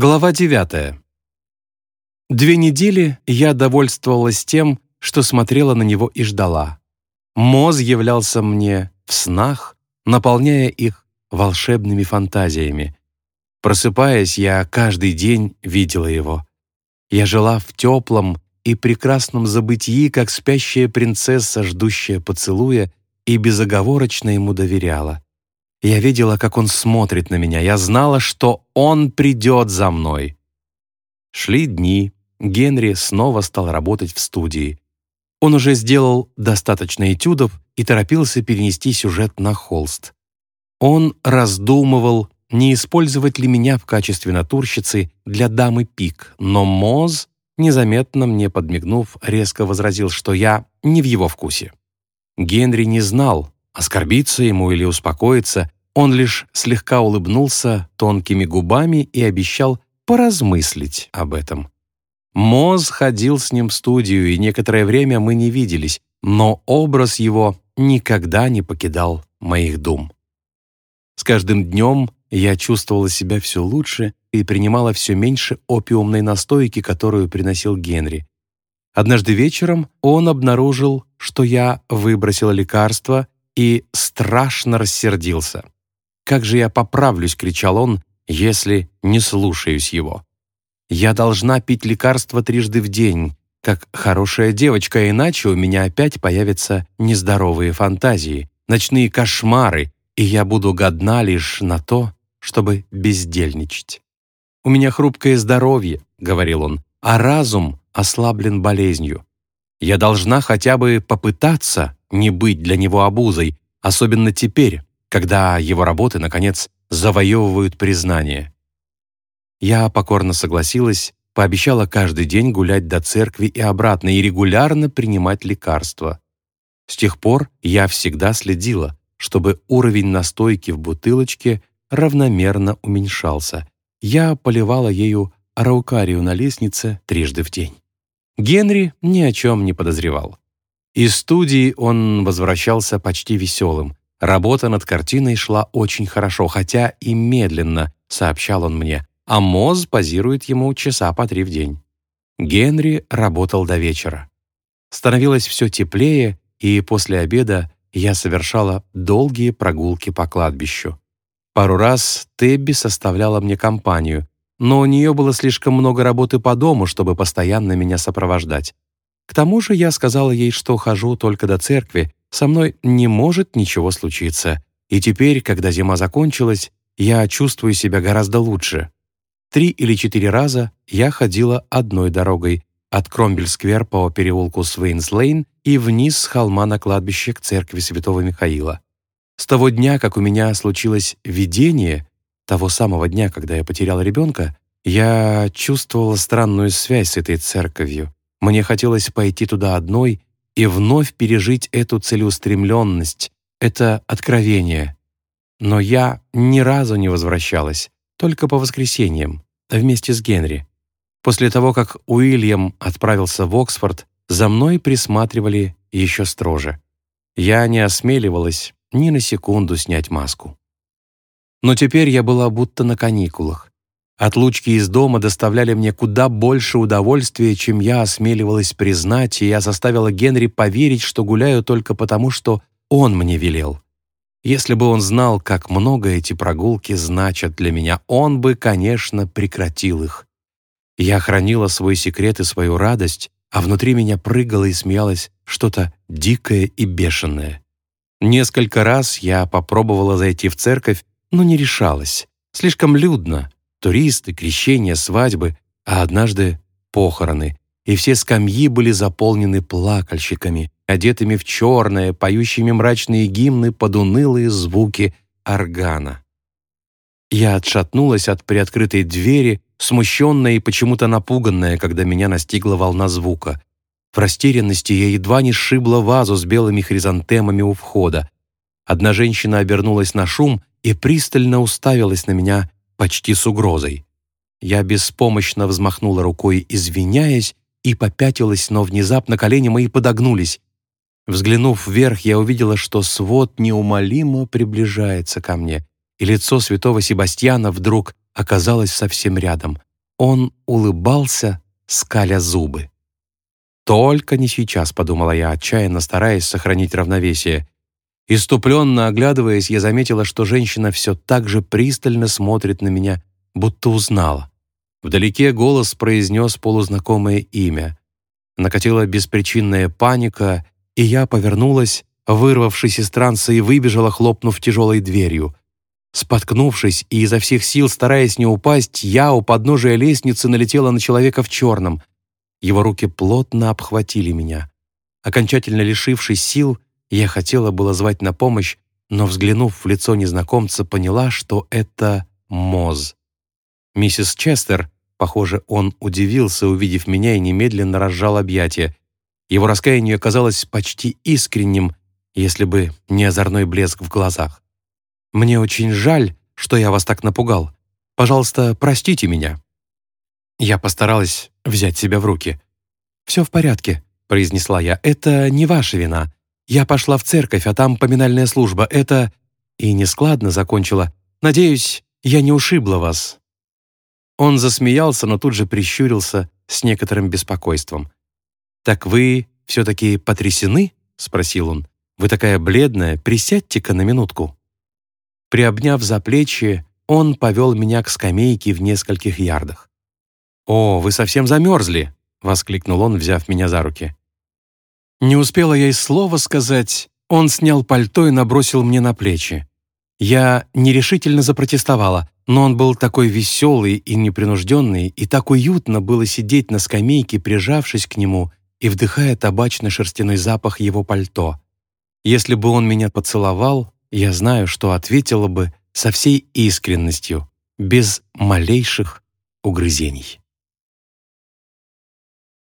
Глава 9. Две недели я довольствовалась тем, что смотрела на него и ждала. Моз являлся мне в снах, наполняя их волшебными фантазиями. Просыпаясь, я каждый день видела его. Я жила в теплом и прекрасном забытии, как спящая принцесса, ждущая поцелуя, и безоговорочно ему доверяла. Я видела, как он смотрит на меня. Я знала, что он придет за мной. Шли дни. Генри снова стал работать в студии. Он уже сделал достаточно этюдов и торопился перенести сюжет на холст. Он раздумывал, не использовать ли меня в качестве натурщицы для дамы Пик, но Моз, незаметно мне подмигнув, резко возразил, что я не в его вкусе. Генри не знал, Оскорбиться ему или успокоиться, он лишь слегка улыбнулся тонкими губами и обещал поразмыслить об этом. Моз ходил с ним в студию, и некоторое время мы не виделись, но образ его никогда не покидал моих дум. С каждым днем я чувствовала себя все лучше и принимала все меньше опиумной настойки, которую приносил Генри. Однажды вечером он обнаружил, что я выбросила лекарство и страшно рассердился. «Как же я поправлюсь», — кричал он, — «если не слушаюсь его». «Я должна пить лекарства трижды в день, как хорошая девочка, иначе у меня опять появятся нездоровые фантазии, ночные кошмары, и я буду годна лишь на то, чтобы бездельничать. «У меня хрупкое здоровье», — говорил он, «а разум ослаблен болезнью. Я должна хотя бы попытаться не быть для него обузой, особенно теперь, когда его работы, наконец, завоевывают признание. Я покорно согласилась, пообещала каждый день гулять до церкви и обратно и регулярно принимать лекарства. С тех пор я всегда следила, чтобы уровень настойки в бутылочке равномерно уменьшался. Я поливала ею араукарию на лестнице трижды в день. Генри ни о чем не подозревал. Из студии он возвращался почти веселым. Работа над картиной шла очень хорошо, хотя и медленно, сообщал он мне, а Моз позирует ему часа по три в день. Генри работал до вечера. Становилось все теплее, и после обеда я совершала долгие прогулки по кладбищу. Пару раз Тебби составляла мне компанию, но у нее было слишком много работы по дому, чтобы постоянно меня сопровождать. К тому же я сказала ей, что хожу только до церкви, со мной не может ничего случиться, и теперь, когда зима закончилась, я чувствую себя гораздо лучше. Три или четыре раза я ходила одной дорогой от Кромбель-сквер по переулку Свейнс-Лейн и вниз с холма на кладбище к церкви Святого Михаила. С того дня, как у меня случилось видение, того самого дня, когда я потерял ребенка, я чувствовала странную связь с этой церковью. Мне хотелось пойти туда одной и вновь пережить эту целеустремленность, это откровение. Но я ни разу не возвращалась, только по воскресеньям, вместе с Генри. После того, как Уильям отправился в Оксфорд, за мной присматривали еще строже. Я не осмеливалась ни на секунду снять маску. Но теперь я была будто на каникулах. Отлучки из дома доставляли мне куда больше удовольствия, чем я осмеливалась признать, и я заставила Генри поверить, что гуляю только потому, что он мне велел. Если бы он знал, как много эти прогулки значат для меня, он бы, конечно, прекратил их. Я хранила свой секрет и свою радость, а внутри меня прыгало и смеялось что-то дикое и бешеное. Несколько раз я попробовала зайти в церковь, но не решалась. Слишком людно. Туристы, крещения, свадьбы, а однажды похороны. И все скамьи были заполнены плакальщиками, одетыми в черное, поющими мрачные гимны под унылые звуки органа. Я отшатнулась от приоткрытой двери, смущенная и почему-то напуганная, когда меня настигла волна звука. В растерянности я едва не сшибла вазу с белыми хризантемами у входа. Одна женщина обернулась на шум и пристально уставилась на меня почти с угрозой. Я беспомощно взмахнула рукой, извиняясь, и попятилась, но внезапно колени мои подогнулись. Взглянув вверх, я увидела, что свод неумолимо приближается ко мне, и лицо святого Себастьяна вдруг оказалось совсем рядом. Он улыбался, скаля зубы. «Только не сейчас», — подумала я, отчаянно стараясь сохранить равновесие. Иступленно оглядываясь, я заметила, что женщина все так же пристально смотрит на меня, будто узнала. Вдалеке голос произнес полузнакомое имя. Накатила беспричинная паника, и я повернулась, вырвавшись из транса, и выбежала, хлопнув тяжелой дверью. Споткнувшись и изо всех сил стараясь не упасть, я у подножия лестницы налетела на человека в черном. Его руки плотно обхватили меня. Окончательно лишившись сил, я хотела было звать на помощь, но, взглянув в лицо незнакомца, поняла, что это Моз. Миссис Честер, похоже, он удивился, увидев меня, и немедленно разжал объятия. Его раскаяние казалось почти искренним, если бы не озорной блеск в глазах. «Мне очень жаль, что я вас так напугал. Пожалуйста, простите меня». Я постаралась взять себя в руки. «Все в порядке», — произнесла я. «Это не ваша вина. Я пошла в церковь, а там поминальная служба. Это...» И нескладно закончила. «Надеюсь, я не ушибла вас». Он засмеялся, но тут же прищурился с некоторым беспокойством. «Так вы все-таки потрясены?» — спросил он. «Вы такая бледная, присядьте-ка на минутку». Приобняв за плечи, он повел меня к скамейке в нескольких ярдах. «О, вы совсем замерзли!» — воскликнул он, взяв меня за руки. Не успела я и слова сказать, он снял пальто и набросил мне на плечи. Я нерешительно запротестовала, но он был такой веселый и непринужденный, и так уютно было сидеть на скамейке, прижавшись к нему и вдыхая табачно-шерстяной запах его пальто. Если бы он меня поцеловал, я знаю, что ответила бы со всей искренностью, без малейших угрызений.